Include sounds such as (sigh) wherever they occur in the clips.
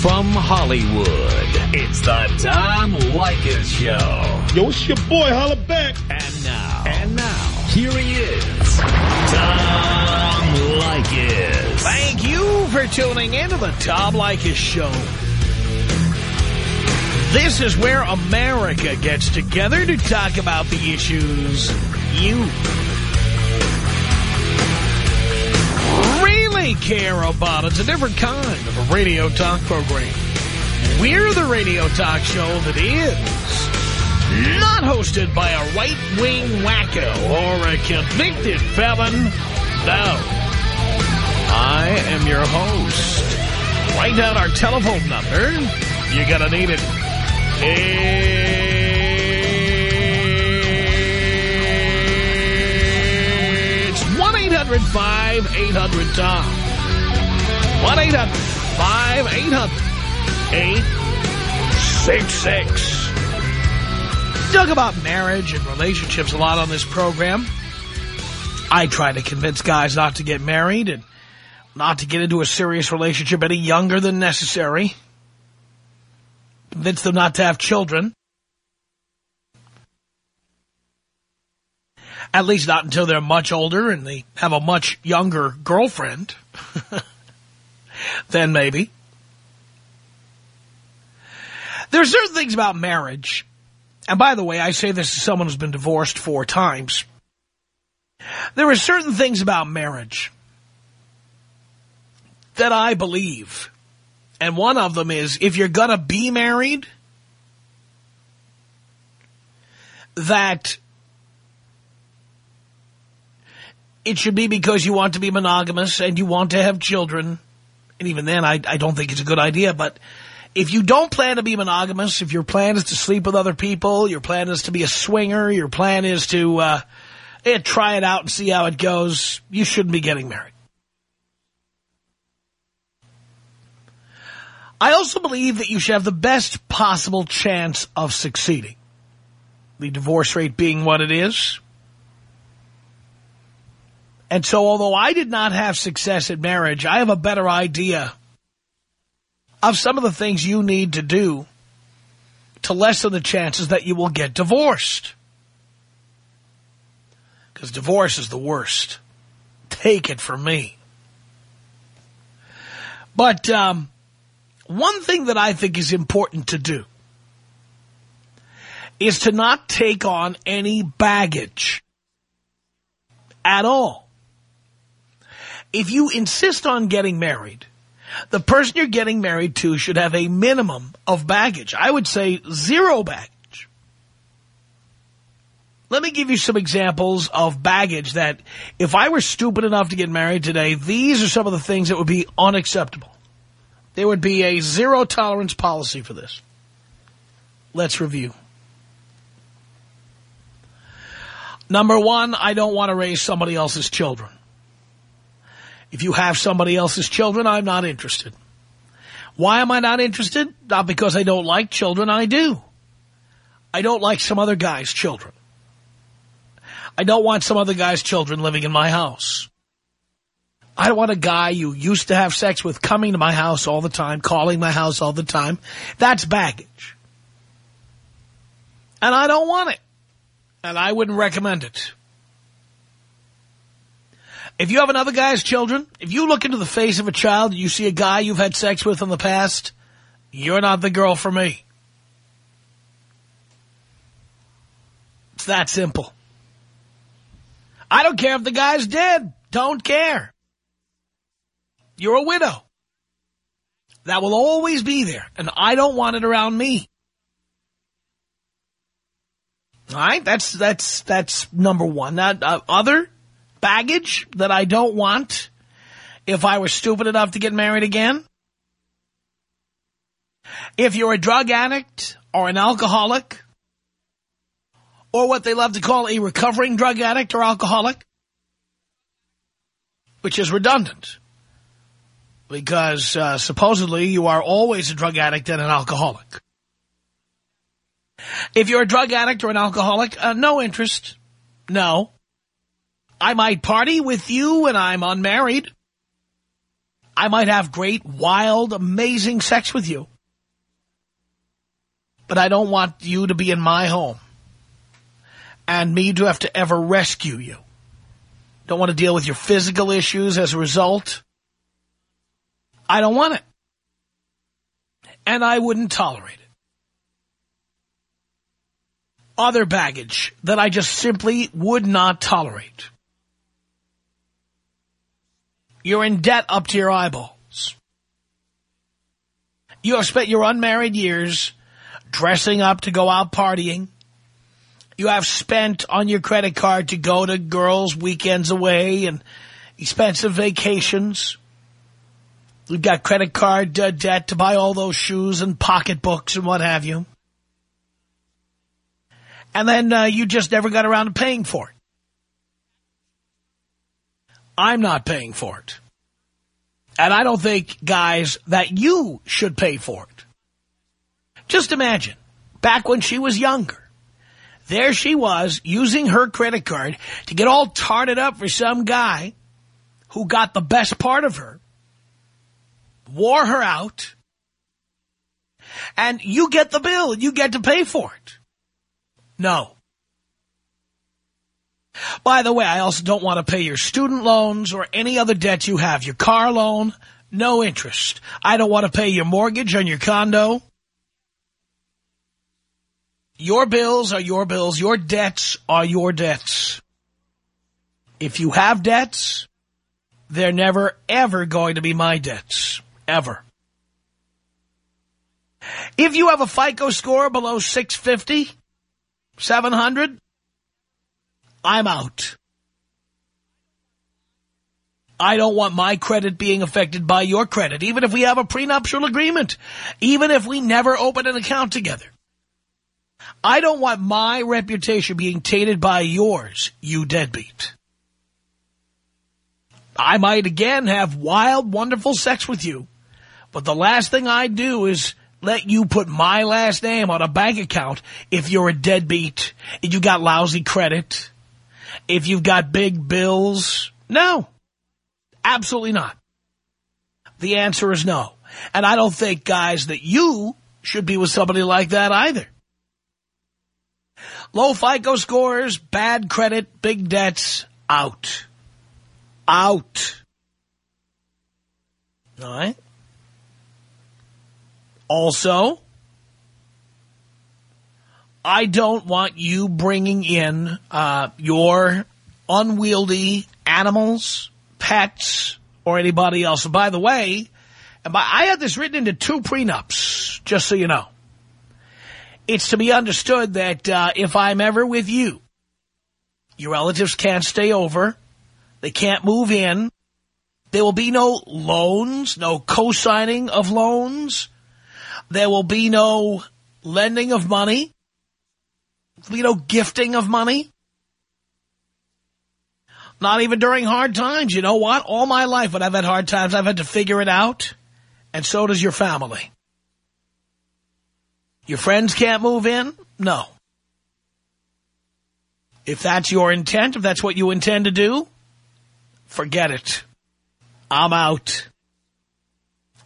from Hollywood, it's the Tom Leykis Show. Yo, it's your boy, holla back. And now. And now. Here he is. Tom Leykis. Thank you for tuning in to the Tom Leykis Show. This is where America gets together to talk about the issues you care about. It's a different kind of a radio talk program. We're the radio talk show that is not hosted by a right-wing wacko or a convicted felon. No. I am your host. Write down our telephone number. You're going to need it. It's 1-800-5800-TOM. 1-800-5800-866. Talk about marriage and relationships a lot on this program. I try to convince guys not to get married and not to get into a serious relationship any younger than necessary. Convince them not to have children. At least not until they're much older and they have a much younger girlfriend. (laughs) (laughs) then maybe. There are certain things about marriage. And by the way, I say this as someone who's been divorced four times. There are certain things about marriage that I believe. And one of them is if you're going to be married, that it should be because you want to be monogamous and you want to have children. And even then, I, I don't think it's a good idea. But if you don't plan to be monogamous, if your plan is to sleep with other people, your plan is to be a swinger, your plan is to uh, eh, try it out and see how it goes, you shouldn't be getting married. I also believe that you should have the best possible chance of succeeding. The divorce rate being what it is. And so although I did not have success in marriage, I have a better idea of some of the things you need to do to lessen the chances that you will get divorced. Because divorce is the worst. Take it from me. But um, one thing that I think is important to do is to not take on any baggage at all. If you insist on getting married, the person you're getting married to should have a minimum of baggage. I would say zero baggage. Let me give you some examples of baggage that if I were stupid enough to get married today, these are some of the things that would be unacceptable. There would be a zero tolerance policy for this. Let's review. Number one, I don't want to raise somebody else's children. If you have somebody else's children, I'm not interested. Why am I not interested? Not because I don't like children, I do. I don't like some other guy's children. I don't want some other guy's children living in my house. I don't want a guy you used to have sex with coming to my house all the time, calling my house all the time. That's baggage. And I don't want it. And I wouldn't recommend it. If you have another guy's children, if you look into the face of a child and you see a guy you've had sex with in the past, you're not the girl for me. It's that simple. I don't care if the guy's dead. Don't care. You're a widow. That will always be there, and I don't want it around me. All right, that's that's that's number one. Now, uh, other baggage that I don't want if I were stupid enough to get married again. If you're a drug addict or an alcoholic, or what they love to call a recovering drug addict or alcoholic, which is redundant because uh, supposedly you are always a drug addict and an alcoholic. If you're a drug addict or an alcoholic, uh, no interest. No. I might party with you when I'm unmarried. I might have great, wild, amazing sex with you. But I don't want you to be in my home and me to have to ever rescue you. Don't want to deal with your physical issues as a result. I don't want it. And I wouldn't tolerate it. Other baggage that I just simply would not tolerate. You're in debt up to your eyeballs. You have spent your unmarried years dressing up to go out partying. You have spent on your credit card to go to girls' weekends away and expensive vacations. You've got credit card uh, debt to buy all those shoes and pocketbooks and what have you. And then uh, you just never got around to paying for it. I'm not paying for it. And I don't think, guys, that you should pay for it. Just imagine, back when she was younger, there she was using her credit card to get all tarted up for some guy who got the best part of her, wore her out, and you get the bill and you get to pay for it. No. By the way, I also don't want to pay your student loans or any other debt you have. Your car loan, no interest. I don't want to pay your mortgage on your condo. Your bills are your bills. Your debts are your debts. If you have debts, they're never, ever going to be my debts. Ever. If you have a FICO score below 650, 700, I'm out. I don't want my credit being affected by your credit, even if we have a prenuptial agreement, even if we never open an account together. I don't want my reputation being tainted by yours, you deadbeat. I might again have wild, wonderful sex with you, but the last thing I do is let you put my last name on a bank account if you're a deadbeat, if you got lousy credit, if you've got big bills. No, absolutely not. The answer is no. And I don't think, guys, that you should be with somebody like that either. Low FICO scores, bad credit, big debts, out. Out. All right? Also, I don't want you bringing in uh, your unwieldy animals, pets, or anybody else. And by the way, I had this written into two prenups, just so you know. It's to be understood that uh, if I'm ever with you, your relatives can't stay over. They can't move in. There will be no loans, no co-signing of loans. There will be no lending of money. Be no gifting of money. Not even during hard times. You know what? All my life when I've had hard times, I've had to figure it out. And so does your family. Your friends can't move in? No. If that's your intent, if that's what you intend to do, forget it. I'm out.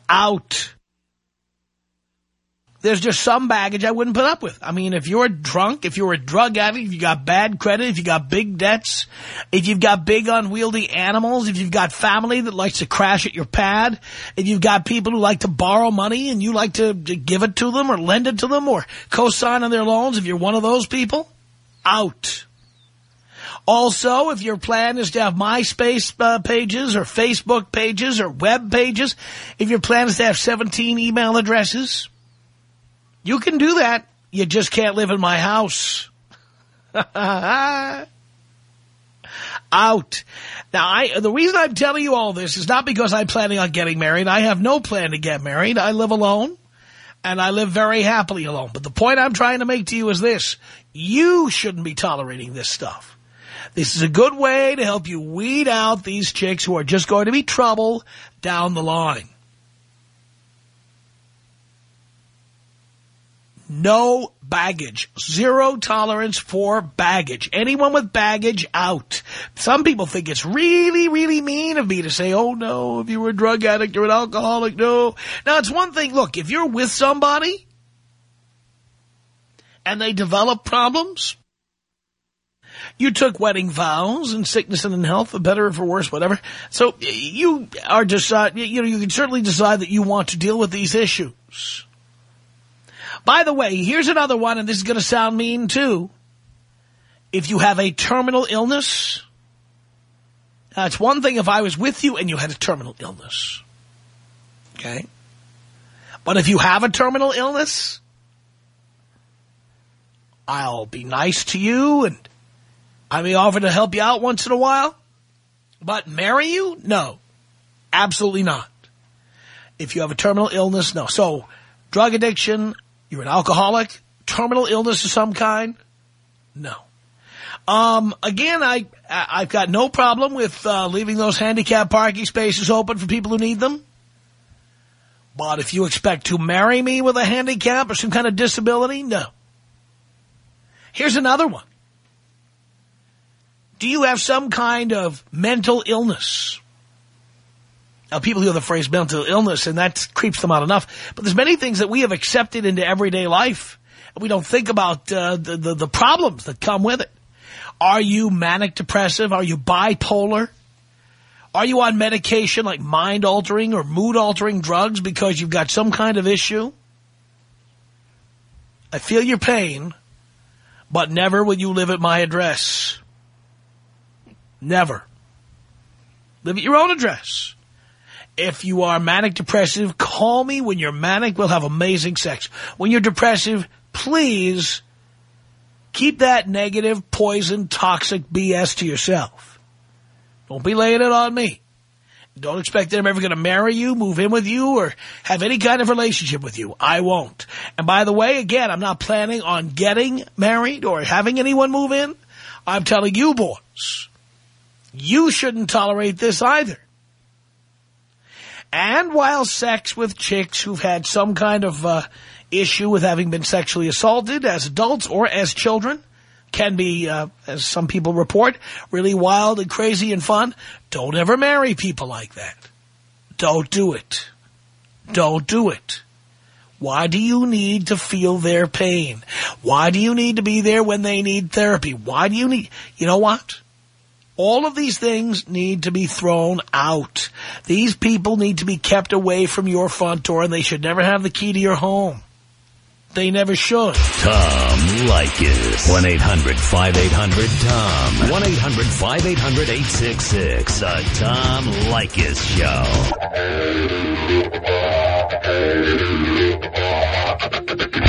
Out there's just some baggage I wouldn't put up with. I mean, if you're drunk, if you're a drug addict, if you got bad credit, if you got big debts, if you've got big unwieldy animals, if you've got family that likes to crash at your pad, if you've got people who like to borrow money and you like to, to give it to them or lend it to them or co-sign on their loans, if you're one of those people, out. Also, if your plan is to have MySpace uh, pages or Facebook pages or web pages, if your plan is to have 17 email addresses, you can do that. You just can't live in my house. (laughs) Out. Now, I the reason I'm telling you all this is not because I'm planning on getting married. I have no plan to get married. I live alone, and I live very happily alone. But the point I'm trying to make to you is this. You shouldn't be tolerating this stuff. This is a good way to help you weed out these chicks who are just going to be trouble down the line. No baggage. Zero tolerance for baggage. Anyone with baggage, out. Some people think it's really, really mean of me to say, oh, no, if you were a drug addict or an alcoholic, no. Now, it's one thing, look, if you're with somebody and they develop problems, you took wedding vows and sickness and in health, for better or for worse, whatever. So you are decide, you know, you can certainly decide that you want to deal with these issues. By the way, here's another one, and this is going to sound mean too. If you have a terminal illness, it's one thing if I was with you and you had a terminal illness. Okay? But if you have a terminal illness, I'll be nice to you and I may offer to help you out once in a while. But marry you? No. Absolutely not. If you have a terminal illness, no. So, drug addiction, you're an alcoholic? Terminal illness of some kind? No. Um, again, I, I've got no problem with uh, leaving those handicap parking spaces open for people who need them. But if you expect to marry me with a handicap or some kind of disability, no. Here's another one. Do you have some kind of mental illness? Now, people hear the phrase mental illness, and that creeps them out enough. But there's many things that we have accepted into everyday life, and we don't think about uh, the, the, the problems that come with it. Are you manic depressive? Are you bipolar? Are you on medication like mind-altering or mood-altering drugs because you've got some kind of issue? I feel your pain, but never will you live at my address. Never. Live at your own address. If you are manic depressive, call me when you're manic. We'll have amazing sex. When you're depressive, please keep that negative, poison, toxic BS to yourself. Don't be laying it on me. Don't expect that I'm ever going to marry you, move in with you, or have any kind of relationship with you. I won't. And by the way, again, I'm not planning on getting married or having anyone move in. I'm telling you boys, you shouldn't tolerate this either. And while sex with chicks who've had some kind of uh, issue with having been sexually assaulted as adults or as children can be, uh, as some people report, really wild and crazy and fun, don't ever marry people like that. Don't do it. Don't do it. Why do you need to feel their pain? Why do you need to be there when they need therapy? Why do you need... You know what? All of these things need to be thrown out. These people need to be kept away from your front door, and they should never have the key to your home. They never should. Tom Leykis. 1-800-5800-TOM. 1-800-5800-866. The Tom Leykis Show.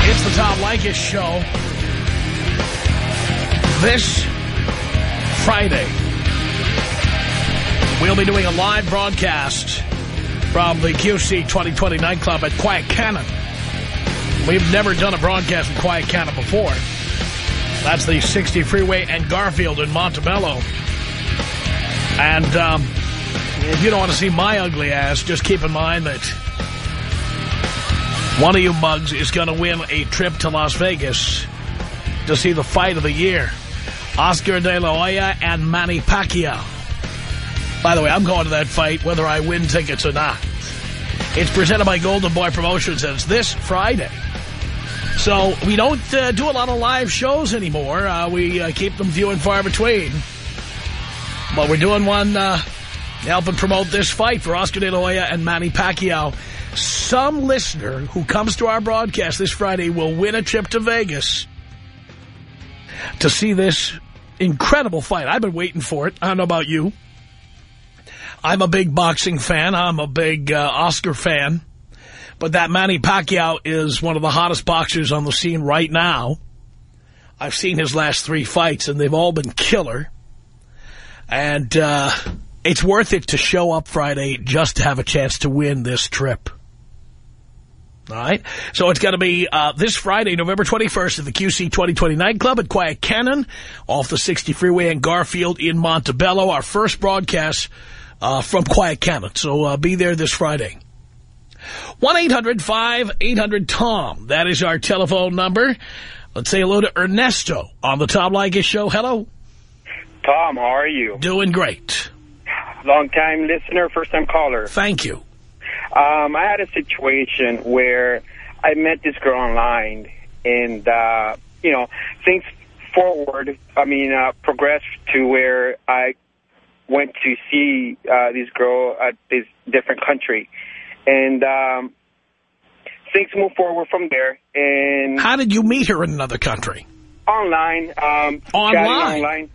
It's the Tom Leykis Show. This Friday, We'll be doing a live broadcast from the QC 2020 nightclub at Quiet Cannon. We've never done a broadcast from Quiet Cannon before. That's the 60 Freeway and Garfield in Montebello. And um, if you don't want to see my ugly ass, just keep in mind that one of you mugs is going to win a trip to Las Vegas to see the fight of the year. Oscar De La Hoya and Manny Pacquiao. By the way, I'm going to that fight whether I win tickets or not. It's presented by Golden Boy Promotions, and it's this Friday. So we don't uh, do a lot of live shows anymore. Uh, we uh, keep them few and far between. But we're doing one uh, helping promote this fight for Oscar De La Hoya and Manny Pacquiao. Some listener who comes to our broadcast this Friday will win a trip to Vegas to see this incredible fight. I've been waiting for it. I don't know about you. I'm a big boxing fan. I'm a big uh, Oscar fan. But that Manny Pacquiao is one of the hottest boxers on the scene right now. I've seen his last three fights, and they've all been killer. And uh, it's worth it to show up Friday just to have a chance to win this trip. All right? So it's going to be uh, this Friday, November 21st at the QC 2020 nightclub at Quiet Cannon off the 60 Freeway in Garfield in Montebello. Our first broadcast uh, from Quiet Cannon. So uh, be there this Friday. 1-800-5800-TOM. That is our telephone number. Let's say hello to Ernesto on the Tom Leykis show. Hello. Tom, how are you? Doing great. Long-time listener, first-time caller. Thank you. Um, I had a situation where I met this girl online, and, uh, you know, things forward, I mean, uh, progressed to where I went to see uh, this girl at this different country. And um, things moved forward from there. And How did you meet her in another country? online. Um, Online? online.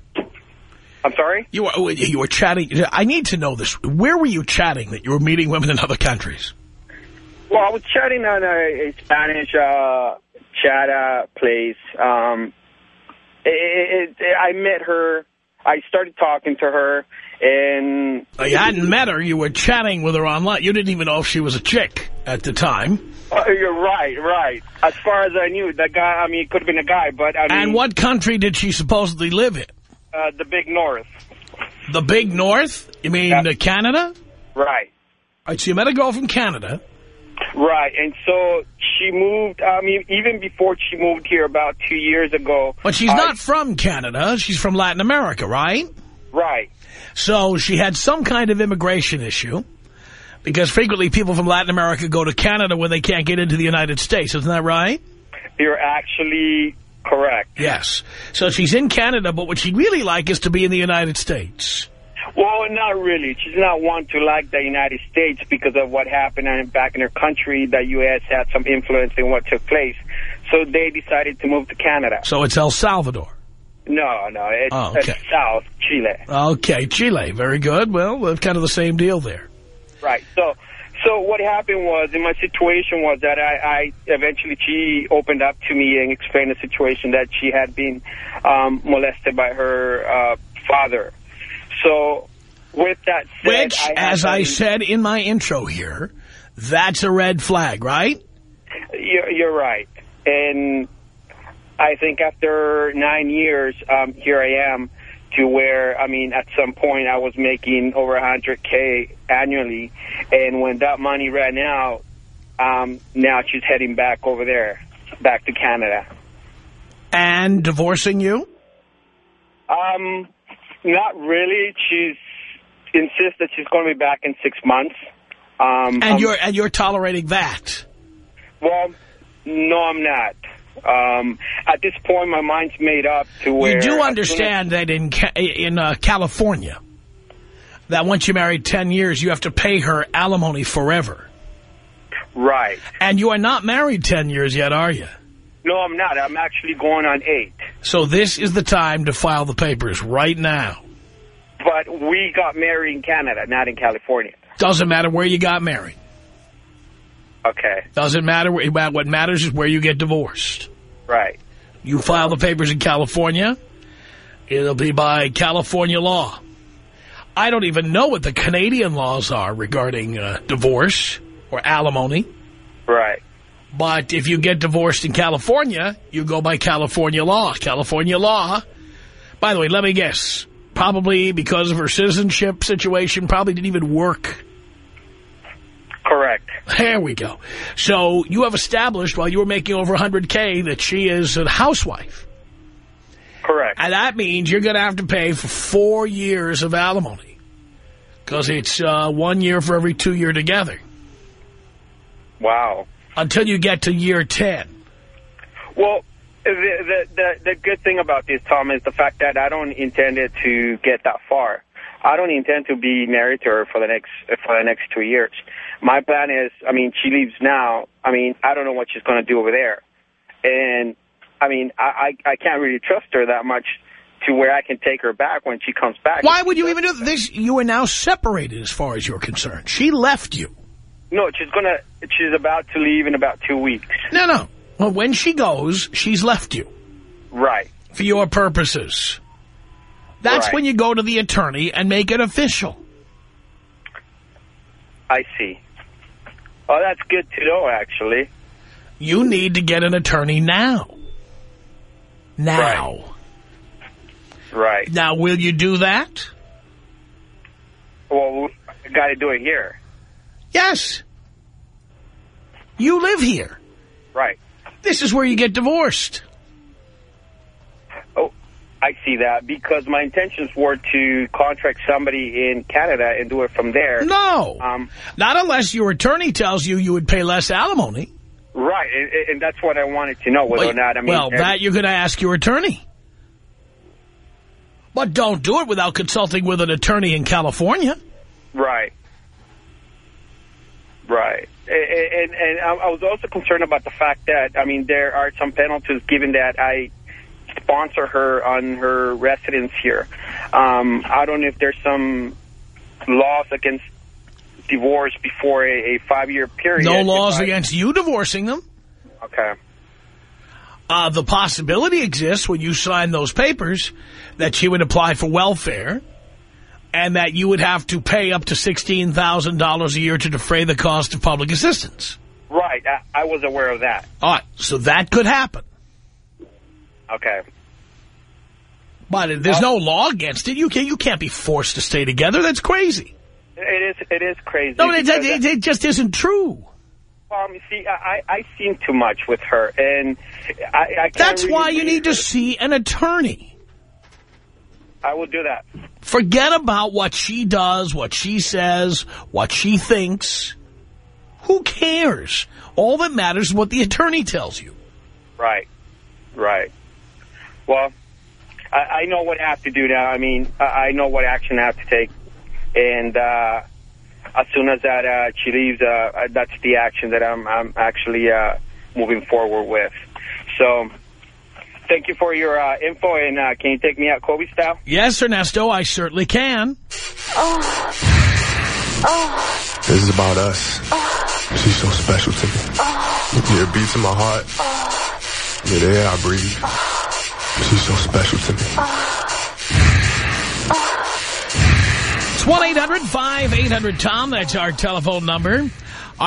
I'm sorry? You were, you were chatting. I need to know this. Where were you chatting that you were meeting women in other countries? Well, I was chatting on a, a Spanish uh, chat uh, place. Um, it, it, I met her. I started talking to her, and You hadn't met her. You were chatting with her online. You didn't even know if she was a chick at the time. uh, you're right, right. As far as I knew, that guy. I mean, it could have been a guy, but I mean, And what country did she supposedly live in? Uh, the big north, The big north? You mean Yeah. Canada? right, All right, so you met a girl from Canada. right. And so she moved. I mean, even before she moved here about two years ago. But she's I- not from Canada. She's from Latin America, right? right. So she had some kind of immigration issue. Because frequently people from Latin America go to Canada when they can't get into the United States. Isn't that right? You're actually correct. Yes. So she's in Canada, but what she'd really like is to be in the United States. Well, not really. She's not one to like the United States because of what happened back in her country. The U.S. had some influence in what took place. So they decided to move to Canada. So it's El Salvador. No, no, it's, Oh, okay. it's South Chile. Okay, Chile. Very good. Well, kind of the same deal there. Right. So, so what happened was, in my situation was that I, I eventually she opened up to me and explained the situation that she had been um, molested by her uh, father. So, with that said, Which, I as I said in my intro here, that's a red flag, right? You're, you're right. And I think after nine years, um, here I am to where, I mean, at some point I was making over 100K annually. And when that money ran out, um, now she's heading back over there, back to Canada. And divorcing you? Um, not really. She's insists that she's going to be back in six months. Um, And um, you're and you're tolerating that. well, no, I'm not. Um, at this point, my mind's made up to where... You do understand that in in uh, California, that once you married 10 years, you have to pay her alimony forever. Right. And you are not married 10 years yet, are you? No, I'm not. I'm actually going on eight. So this is the time to file the papers right now. But we got married in Canada, not in California. Doesn't matter where you got married. Okay. Doesn't matter. What matters is where you get divorced. Right. You file the papers in California, it'll be by California law. I don't even know what the Canadian laws are regarding uh, divorce or alimony. Right. But if you get divorced in California, you go by California law. California law, by the way, let me guess, probably because of her citizenship situation, probably didn't even work. Correct. There we go. So you have established while you were making over 100K that she is a housewife. Correct. And that means you're going to have to pay for four years of alimony. Because it's uh, one year for every two year together. Wow. Until you get to year 10. Well, the, the the the good thing about this, Tom, is the fact that I don't intend it to get that far. I don't intend to be married to her for the next for the next two years. My plan is, I mean, she leaves now. I mean, I don't know what she's going to do over there, and I mean, I, I I can't really trust her that much to where I can take her back when she comes back. Why would you even do this? You are now separated as far as you're concerned. She left you. No, she's gonna. She's about to leave in about two weeks. No, no. Well, when she goes, she's left you Right. for your purposes. That's Right. when you go to the attorney and make it official. I see. Oh, that's good to know, actually. You need to get an attorney now. Now. Right. Now, will you do that? Well, I got to do it here. Yes. You live here. Right. This is where you get divorced. I see that because my intentions were to contract somebody in Canada and do it from there. No. Um, Not unless your attorney tells you you would pay less alimony. right, and, and that's what I wanted to know, whether or not, I mean... well, that you're going to ask your attorney. But don't do it without consulting with an attorney in California. Right. Right. And, and, and I was also concerned about the fact that, I mean, there are some penalties given that I sponsor her on her residence here. Um, I don't know if there's some laws against divorce before a, a five-year period. No laws I, against you divorcing them. Okay. Uh, the possibility exists when you sign those papers that she would apply for welfare and that you would have to pay up to $16,000 a year to defray the cost of public assistance. Right. I, I was aware of that. All right. So that could happen. Okay. But there's no law against it. You can't, you can't be forced to stay together. That's crazy. It is, it is crazy. No, it, it, it just isn't true. Um, you see, I, I've seen too much with her, and I, I can't That's really why you need to see an attorney. I will do that. Forget about what she does, what she says, what she thinks. Who cares? All that matters is what the attorney tells you. Right. Right. Well, I, I know what I have to do now. I mean, I, I know what action I have to take. And uh, as soon as that uh, she leaves, uh, that's the action that I'm, I'm actually uh, moving forward with. So thank you for your uh, info, and uh, can you take me out Kobe style? Yes, Ernesto, I certainly can. Oh. Oh. This is about us. Oh. She's so special to me. Oh. Yeah, it beats in my heart. Oh. Yeah, the air I breathe. She's so special to me. It's 1-800-5800-TOM. That's our telephone number. All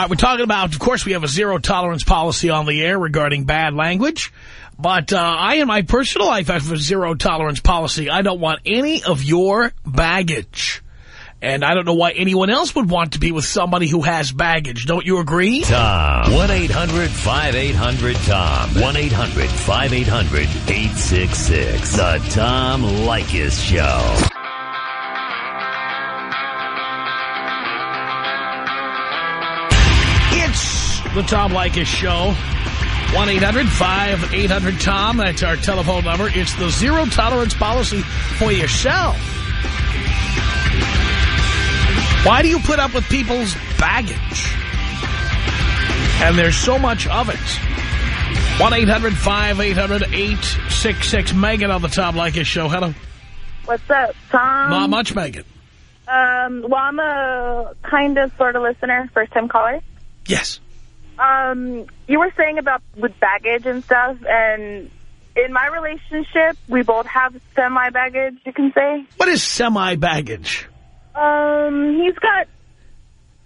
right, we're talking about, of course, we have a zero-tolerance policy on the air regarding bad language. But uh, I, in my personal life, have a zero-tolerance policy. I don't want any of your baggage. And I don't know why anyone else would want to be with somebody who has baggage. Don't you agree? Tom. 1-800-5800-TOM. 1-800-5800-866. The Tom Leykis Show. It's the Tom Leykis Show. 1-800-5800-TOM. That's our telephone number. It's the zero-tolerance policy for yourself. Why do you put up with people's baggage? And there's so much of it. 1-800-5800-866. Megan on the Tom Leykis Show. Hello. What's up, Tom? Not much, Megan. Um, well, I'm a kind of sort of listener, first time caller. Yes. Um, you were saying about with baggage and stuff, and in my relationship, we both have semi-baggage, you can say. What is semi-baggage? Um, he's got,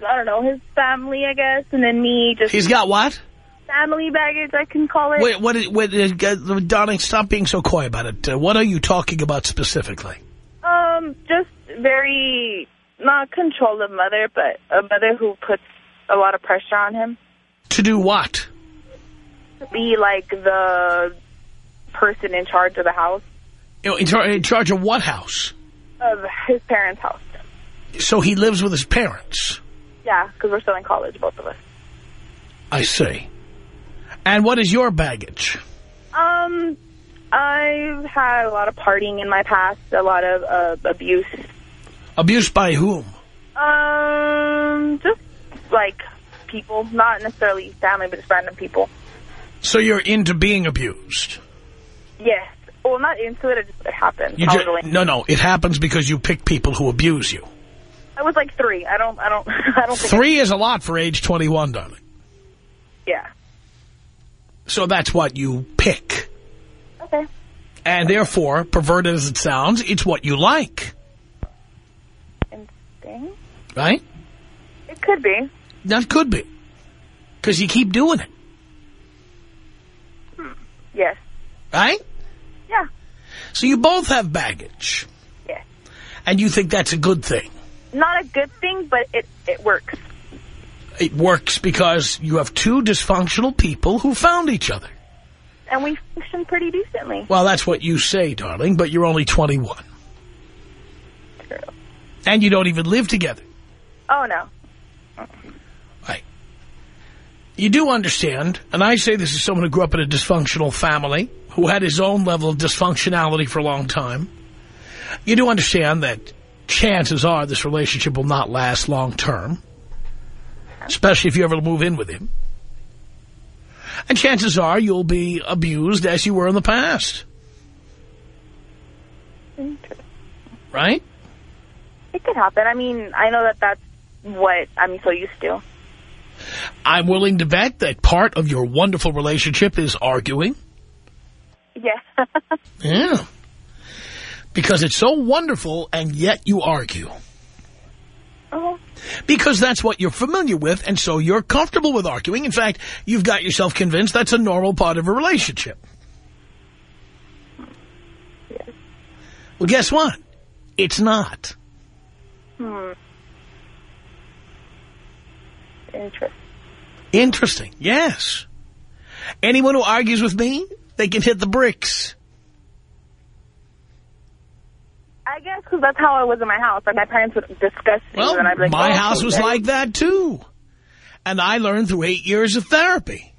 I don't know, his family, I guess, and then me just He's got what? family baggage, I can call it. Wait, what is, what is, darling, stop being so coy about it. Uh, what are you talking about specifically? Um, just very, not controlling mother, but a mother who puts a lot of pressure on him. To do what? To be like the person in charge of the house, You know, in, char in charge of what house? of his parents' house. So he lives with his parents. Yeah, because we're still in college, both of us. I see. And what is your baggage? Um, I've had a lot of partying in my past, a lot of uh, abuse. Abuse by whom? Um, just like people, not necessarily family, but just random people. So you're into being abused. Yes. Well, not into it, it just it happened. You I, ju- was really, no, no, it happens because you pick people who abuse you. I was like three. I don't, I don't, (laughs) I don't think. Three is a lot for age 21, darling. Yeah. So that's what you pick. Okay. And therefore, perverted as it sounds, it's what you like, Interesting. right? It could be. That could be. Because you keep doing it, hmm. Yes. right? Yeah. So you both have baggage. Yes. And you think that's a good thing. Not a good thing, but it it works. It works because you have two dysfunctional people who found each other. And we function pretty decently. Well, that's what you say, darling, but you're only 21. True. And you don't even live together. Oh, no. Right. You do understand, and I say this as someone who grew up in a dysfunctional family, who had his own level of dysfunctionality for a long time. You do understand that chances are this relationship will not last long term, especially if you ever move in with him. And chances are you'll be abused as you were in the past. Right? It could happen. I mean, I know that that's what I'm so used to. I'm willing to bet that part of your wonderful relationship is arguing. (laughs) Yeah. Yeah. Because it's so wonderful, and yet you argue. oh, Because that's what you're familiar with, and so you're comfortable with arguing. In fact, you've got yourself convinced that's a normal part of a relationship. Well, guess what? It's not. hmm. Interesting. Interesting. Yes. Anyone who argues with me, they can hit the bricks. I guess because that's how I was in my house. Like, my parents would discuss things, Well, and I'd be like, my oh, house was like that, too. And I learned through eight years of therapy.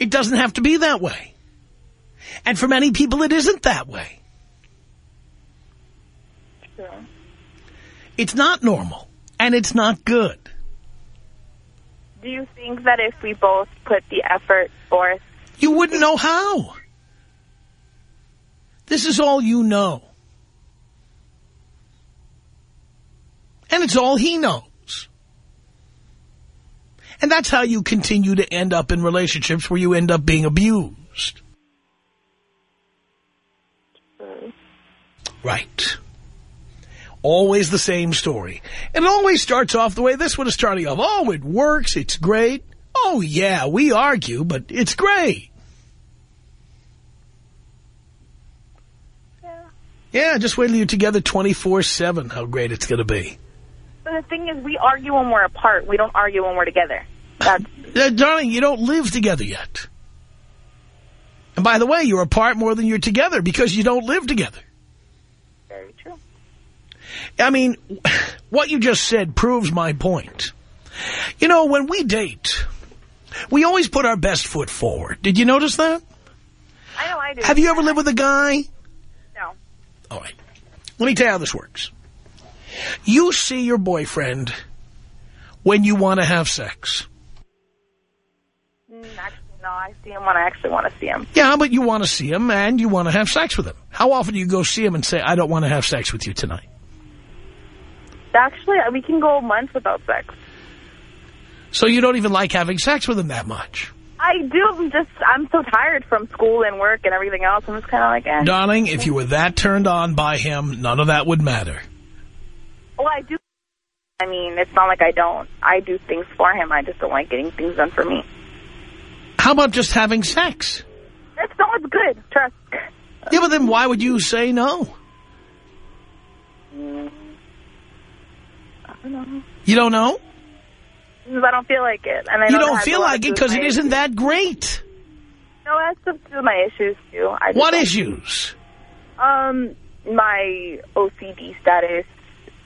It doesn't have to be that way. And for many people, it isn't that way. True. It's not normal, and it's not good. Do you think that if we both put the effort forth, You wouldn't know how. This is all you know. And it's all he knows. And that's how you continue to end up in relationships where you end up being abused. Right. Always the same story. And it always starts off the way this one is starting off. Oh, it works. It's great. Oh, yeah, we argue, but it's great. yeah. Yeah, just wait till you're together 24-7, how great it's going to be. The thing is, we argue when we're apart. We don't argue when we're together. That's Uh, darling, you don't live together yet. And by the way, you're apart more than you're together because you don't live together. very true. I mean, what you just said proves my point. You know, when we date, we always put our best foot forward. Did you notice that? I know I do. Have you ever lived with a guy? No. All right. Let me tell you how this works. You see your boyfriend when you want to have sex. Mm, actually, no, I see him when I actually want to see him. Yeah, but you want to see him and you want to have sex with him. How often do you go see him and say, I don't want to have sex with you tonight? Actually, we can go months without sex. So you don't even like having sex with him that much. I do. I'm just, I'm so tired from school and work and everything else. I'm just kind of like, eh. Darling, if you were that turned on by him, none of that would matter. Well, I do. I mean, it's not like I don't. I do things for him. I just don't like getting things done for me. How about just having sex? It's no, it's good. Trust. Yeah, but then why would you say no? I don't know. You don't know? Because I don't feel like it, and I You don't feel like it because it isn't that great. No, that's to do with my issues too. I just What issues? Um, my OCD status.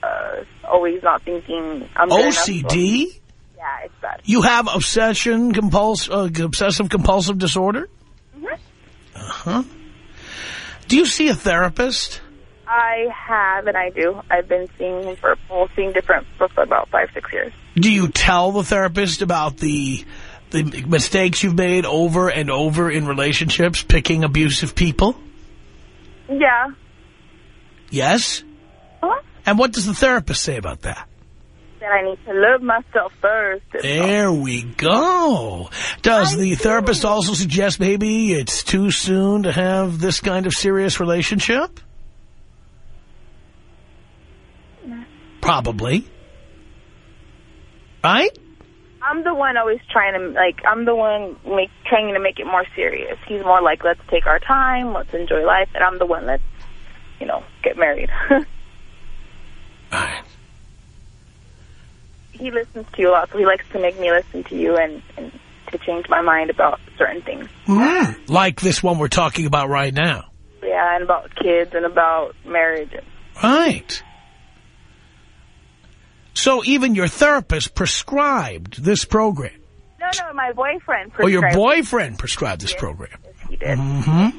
Uh, always not thinking I'm. OCD? Yeah, it's bad. You have obsession, compuls uh, obsessive compulsive disorder? Mhm. Uh-huh. Do you see a therapist? I have, and I do. I've been seeing him for, well, seeing different for about five, six years. Do you tell the therapist about the the mistakes you've made over and over in relationships, picking abusive people? Yeah. Yes? And what does the therapist say about that? That I need to love myself first. There we go. Does I the do. therapist also suggest maybe it's too soon to have this kind of serious relationship? Probably. Right? I'm the one always trying to, like, I'm the one make, trying to make it more serious. He's more like, let's take our time, let's enjoy life, and I'm the one let's, you know, get married. (laughs) Right. he listens to you a lot, so he likes to make me listen to you and, and to change my mind about certain things. Mm, like this one we're talking about right now. Yeah, and about kids and about marriage. Right. So even your therapist prescribed this program. No, no, my boyfriend prescribed. Or your boyfriend prescribed this Yes. program. Yes, he did. Mm-hmm.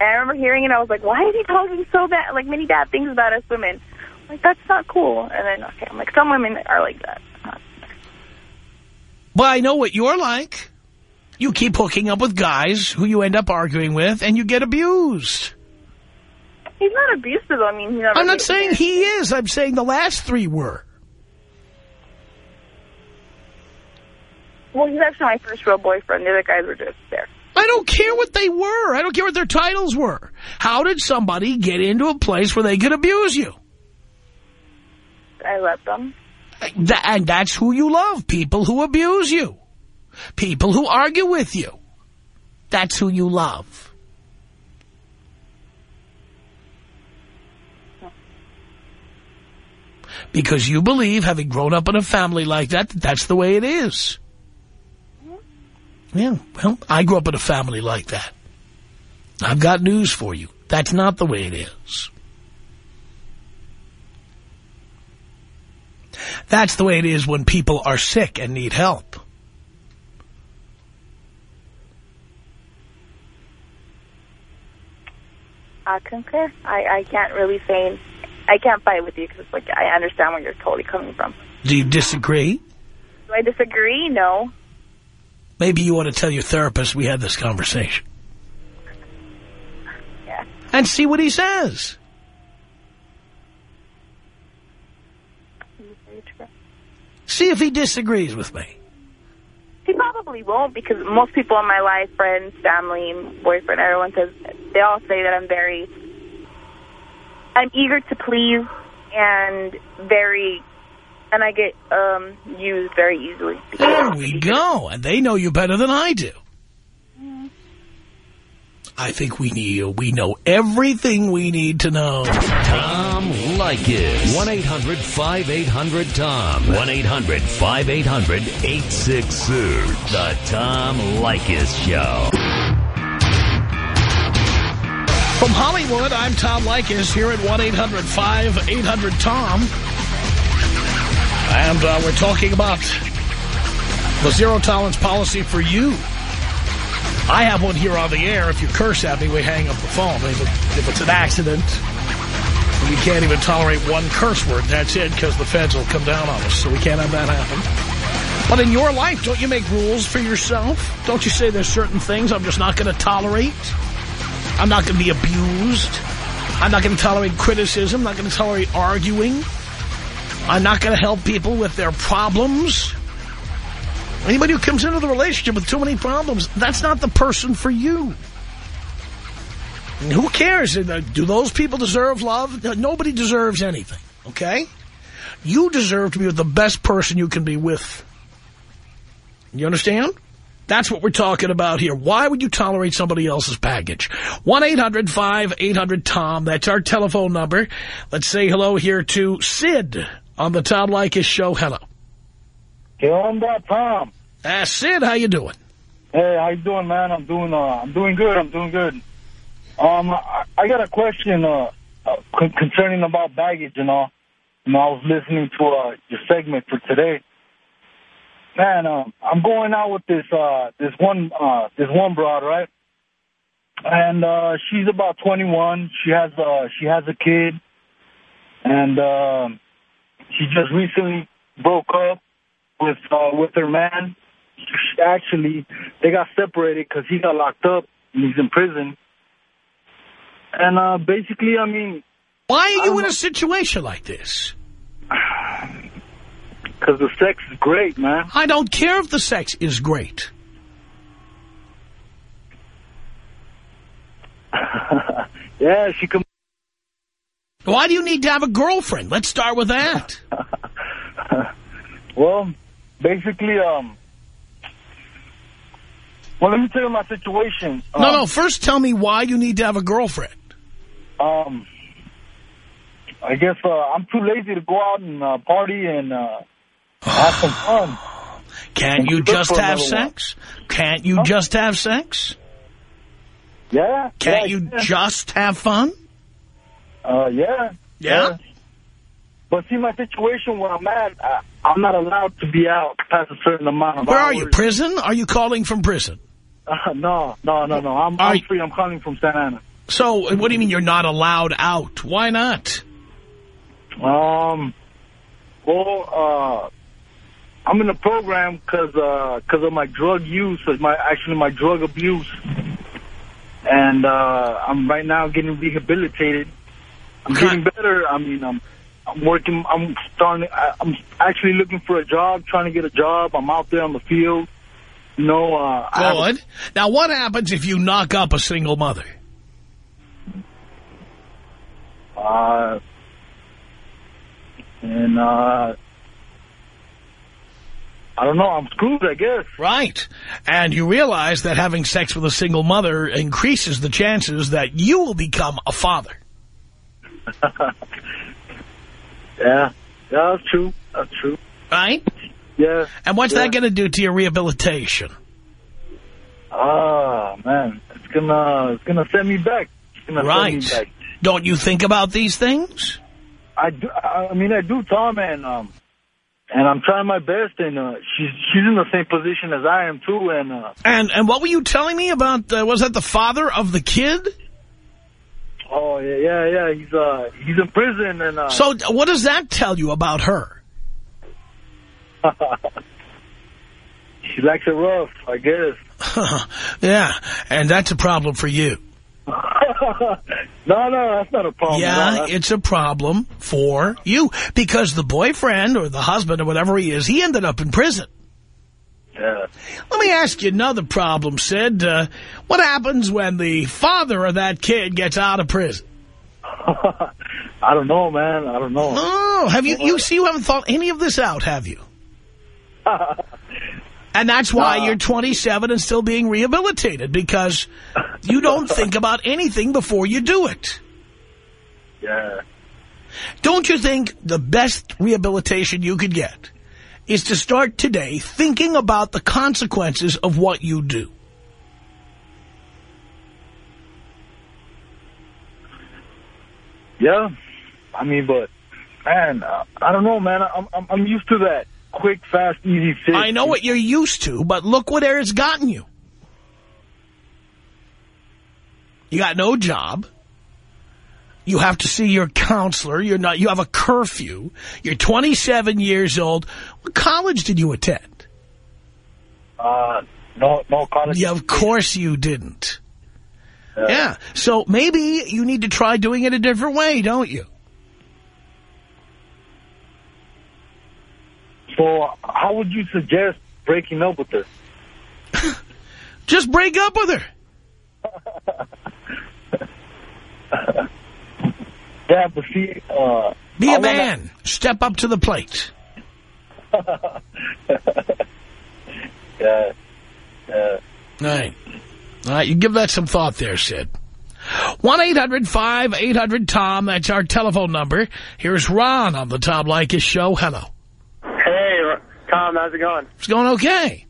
And I remember hearing it, I was like, why is he talking so bad, like many bad things about us women? Like, that's not cool. And then, okay, I'm like, some women are like that. Well, I know what you're like. You keep hooking up with guys who you end up arguing with, and you get abused. He's not abusive. I mean, he never I'm not saying he is. I'm saying the last three were. Well, he's actually my first real boyfriend. The other guys were just there. I don't care what they were. I don't care what their titles were. How did somebody get into a place where they could abuse you? I let them. Th- And that's who you love, people who abuse you. People who argue with you. That's who you love. Because you believe, having grown up in a family like that, that that's the way it is. Mm-hmm. Yeah, well, I grew up in a family like that. I've got news for you. That's not the way it is. That's the way it is when people are sick and need help. I concur. I, I can't really say, I can't fight with you because like I understand where you're totally coming from. Do you disagree? Do I disagree? No. Maybe you want to tell your therapist we had this conversation. Yeah. And see what he says. See if he disagrees with me. He probably won't because most people in my life, friends, family, boyfriend, everyone says, they all say that I'm very, I'm eager to please and very, and I get um, used very easily. There we go. And they know you better than I do. I think we need, we know everything we need to know. Tom Leykis. 1-800-5800-TOM. 1-800-5800-866. The Tom Leykis Show. From Hollywood, I'm Tom Leykis here at 1-800-5800-TOM. And uh, we're talking about the zero tolerance policy for you. I have one here on the air. If you curse at me, we hang up the phone. If, it, if it's an accident, we can't even tolerate one curse word. That's it, because the feds will come down on us, so we can't have that happen. But in your life, don't you make rules for yourself? Don't you say there's certain things I'm just not going to tolerate? I'm not going to be abused. I'm not going to tolerate criticism. I'm not going to tolerate arguing. I'm not going to help people with their problems. Anybody who comes into the relationship with too many problems, that's not the person for you. Who cares? Uh, Do those people deserve love? Nobody deserves anything, okay? You deserve to be with the best person you can be with. You understand? That's what we're talking about here. Why would you tolerate somebody else's baggage? 1-800-5800-TOM. That's our telephone number. Let's say hello here to Sid on the Tom Leykis show. Hello. ¿Qué onda, Tom? Uh, Sid, how you doing? Hey, how you doing, man? I'm doing, uh, I'm doing good. I'm doing good. Um, I, I got a question, uh, uh con- concerning about baggage and all. You know, I was listening to, uh, your segment for today. Man, um, I'm going out with this, uh, this one, uh, this one broad, right? And, uh, she's about 21. She has, uh, she has a kid. And, um, she just recently broke up with uh, with her man. Actually, they got separated because he got locked up and he's in prison. And uh, basically, I mean, Why are you I'm- in a situation like this? (sighs) because the sex is great, man. I don't care if the sex is great. (laughs) yeah, she can. Why do you need to have a girlfriend? Let's start with that. (laughs) Well, basically, um. Well, let me tell you my situation. No, Um, no, first tell me why you need to have a girlfriend. Um, I guess uh, I'm too lazy to go out and uh, party and uh, have some (sighs) fun. Can't you just have one. sex? Can't you just have sex? Yeah. Can't yeah, you yeah. just have fun? Uh, yeah. Yeah? But see, my situation where I'm at, I, I'm not allowed to be out past a certain amount of Where hours. are you? Prison? Are you calling from prison? Uh, (laughs) no, no, no, no. I'm, I'm free. I'm calling from Santa Ana. So, what do you mean you're not allowed out? Why not? Um, well, uh, I'm in a program because uh, cause of my drug use, my actually my drug abuse, and uh, I'm right now getting rehabilitated. I'm getting better. I mean, I'm I'm working. I'm starting. I, I'm actually looking for a job, trying to get a job. I'm out there on the field. You know, uh, Good. Now, what happens if you knock up a single mother? Uh, and, uh, I don't know, I'm screwed, I guess. Right. And you realize that having sex with a single mother increases the chances that you will become a father. (laughs) Yeah, yeah, that's true. That's true. Right? Yeah. And what's yeah. that going to do to your rehabilitation? Ah, man, it's gonna, it's gonna send me back. It's gonna Right. send me back. Don't you think about these things? I do, I mean, I do, Tom, and, um, and I'm trying my best, and, uh, she's, she's in the same position as I am, too, and, uh, And and what were you telling me about, uh, was that the father of the kid? oh, yeah, yeah, yeah, he's, uh, he's in prison, and, uh, So what does that tell you about her? (laughs) she likes it rough, I guess. (laughs) yeah, and that's a problem for you. (laughs) (laughs) no, no, that's not a problem. Yeah, it's a problem for you because the boyfriend or the husband or whatever he is, he ended up in prison. yeah. Let me ask you another problem, Sid. Uh, what happens when the father of that kid gets out of prison? (laughs) I don't know, man. I don't know. Oh, have you, you see, you haven't thought any of this out, have you? (laughs) And that's why No. you're 27 and still being rehabilitated because you don't (laughs) think about anything before you do it. yeah. Don't you think the best rehabilitation you could get is to start today thinking about the consequences of what you do? Yeah. I mean, but, man, uh, I don't know, man. I'm, I'm, I'm used to that quick, fast, easy fix. I know what you're used to, but look what it's gotten you. You got no job. You have to see your counselor. You're not. You have a curfew. You're 27 years old. What college did you attend? Uh, no, no college. Yeah, of course you didn't. Yeah. So maybe you need to try doing it a different way, don't you? So, how would you suggest breaking up with her? (laughs) Just break up with her. (laughs) Yeah, but see, uh... Be I a wanna- man. Step up to the plate. (laughs) Yeah, yeah. All right. All right, you give that some thought there, Sid. 1-800-5800-TOM. That's our telephone number. Here's Ron on the Tom Leykis show. Hello. Tom, how's it going? It's going okay.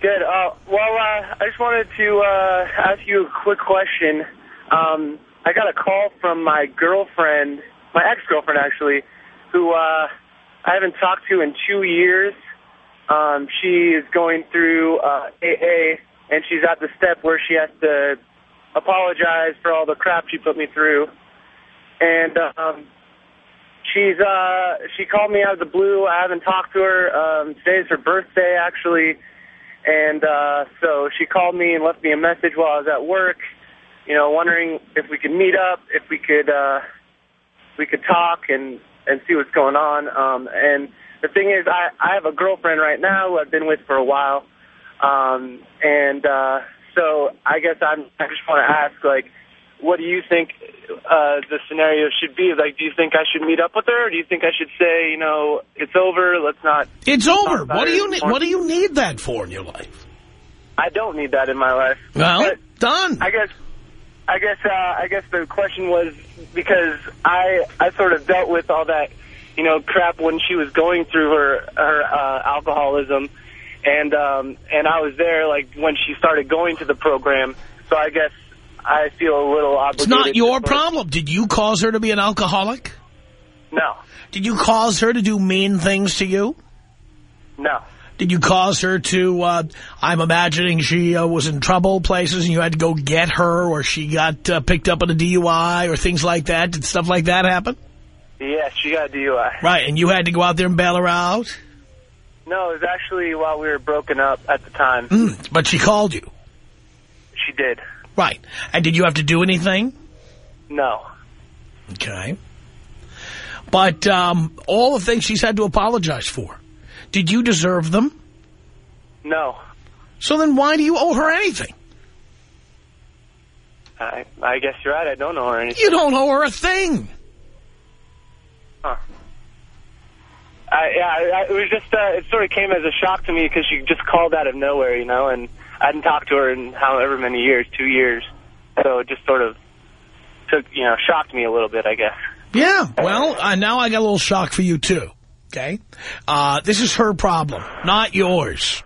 Good. Uh, well, uh, I just wanted to uh, ask you a quick question. Um, I got a call from my girlfriend, my ex-girlfriend actually, who uh, I haven't talked to in two years. Um, she is going through uh, AA, and she's at the step where she has to apologize for all the crap she put me through. And um, she's uh, she called me out of the blue. I haven't talked to her. Um, today's her birthday, actually. And uh, so she called me and left me a message while I was at work, you know, wondering if we could meet up, if we could uh, we could talk and and see what's going on. Um, and the thing is, I I have a girlfriend right now who I've been with for a while, um, and uh, so I guess I'm I just want to ask like. What do you think uh, the scenario should be? Like, do you think I should meet up with her, or do you think I should say, you know, it's over, let's not... It's over. What do you need? What do you need that for in your life? I don't need that in my life. Well, But done. I guess, I guess, uh, I guess the question was because I, I sort of dealt with all that you know, crap when she was going through her her uh, alcoholism, and um, and I was there like when she started going to the program. So I guess I feel a little obligated. It's not your problem. Did you cause her to be an alcoholic? No, Did you cause her to do mean things to you? no, Did you cause her to, uh, I'm imagining she uh, was in trouble places and you had to go get her or she got uh, picked up on a DUI or things like that? Did stuff like that happen? yeah, she got a DUI. Right, and you had to go out there and bail her out? No, it was actually while we were broken up at the time. Mm, but she called you. She did. Right. And did you have to do anything? No, Okay. But um, all the things she's had to apologize for, did you deserve them? no. So then why do you owe her anything? I I guess you're right. I don't know her anything. You don't owe her a thing. Huh. I, yeah, I, I, it was just, uh, it sort of came as a shock to me because she just called out of nowhere, you know, and I hadn't talked to her in however many years, two years. So it just sort of took, you know, shocked me a little bit, I guess. Yeah, well, uh, now I got a little shock for you, too. Okay? Uh, this is her problem, not yours.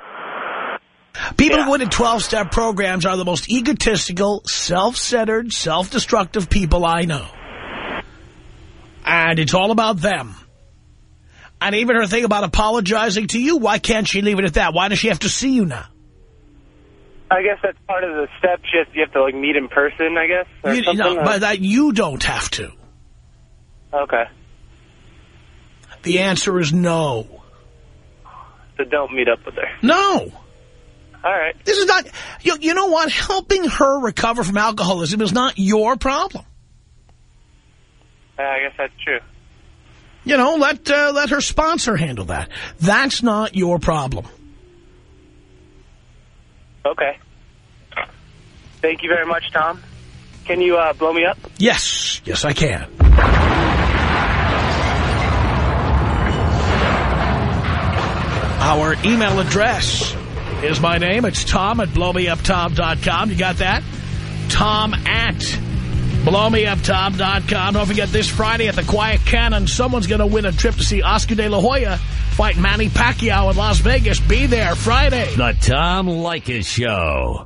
People Yeah. who went in 12-step programs are the most egotistical, self-centered, self-destructive people I know. And it's all about them. And even her thing about apologizing to you, why can't she leave it at that? Why does she have to see you now? I guess that's part of the step Just you have to like meet in person, I guess, or You, something. no, or- but that you don't have to. okay, The answer is no. so don't meet up with her. No. All right. This is not, you, you know what? Helping her recover from alcoholism is not your problem. Yeah, I guess that's true. You know, let, uh, let her sponsor handle that. That's not your problem. Okay. Thank you very much, Tom. Can you uh, blow me up? Yes, yes I can. Our email address is my name. It's Tom at blowmeuptom.com. You got that? Tom at blowmeuptom.com. Don't forget this Friday at the Quiet Cannon, someone's going to win a trip to see Oscar de la Hoya fight Manny Pacquiao in Las Vegas. Be there Friday. The Tom Leykis Show.